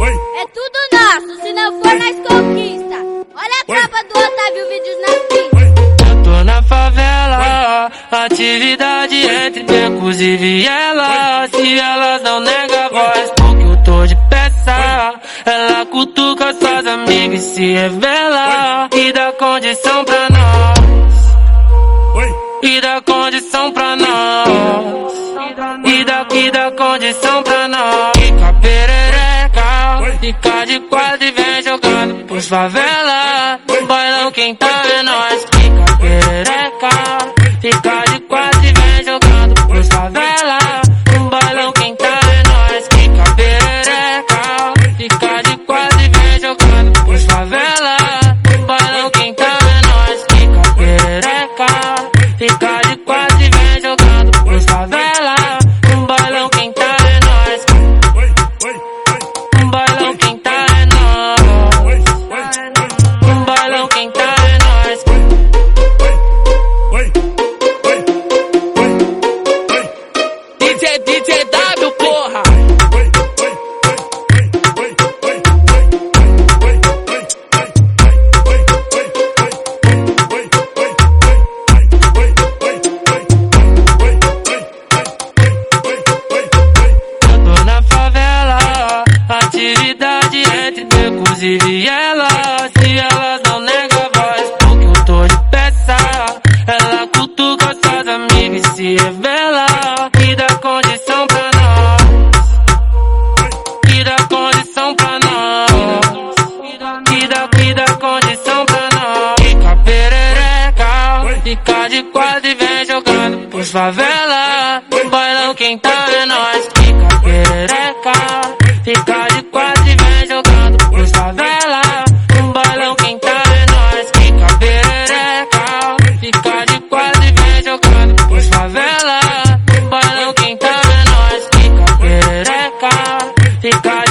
É tudo nosso, se não for nós conquista. Olha a capa do Otávio Vídeos na pista. Eu tô na favela, atividade entre becos e vielas. Se elas não negam a voz, porque eu tô de peça. Ela cutuca suas amigas e se revela. E dá condição pra nós. E dá condição pra nós. E dá, e dá condição pra nós. Fica perereca, fica de quadro e vem jogando pros favela. Bailão quem tá é nós. Fica perereca, fica de quadro e vem jogando pros favela. Bailão quem é nós. Fica perereca, fica de vem jogando favela. Quem tá é nós. Fica perereca, fica entre becos e vielas. Se elas não negam a voz, porque eu tô de peça. Ela cutuca suas amigas e se revela. E dá condição pra nós. E dá condição pra nós. E dá, e dá condição pra nós. Fica perereca, fica de quadro e vem jogando pros favela. Bailão quem tá é nós. Africa